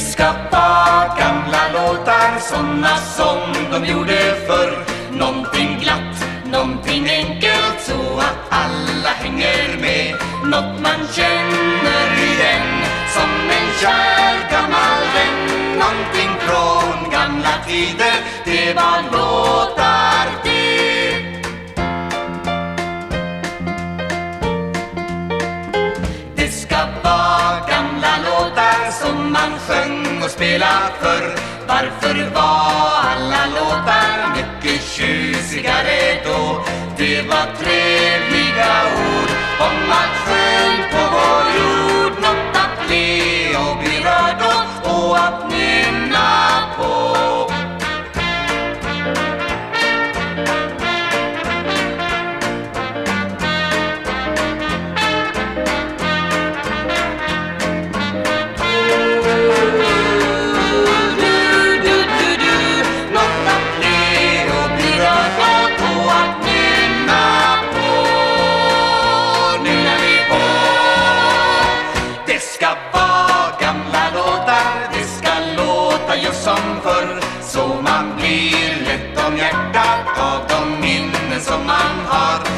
Det ska gamla låtar, såna som de gjorde förr. Någonting glatt, någonting enkelt så att alla hänger med. Något man känner igen som en kär gammal vän. Någonting från gamla tider, det var låtar det Det ska vara spela för? Varför var alla gett om hjärtat av de minnen som man har.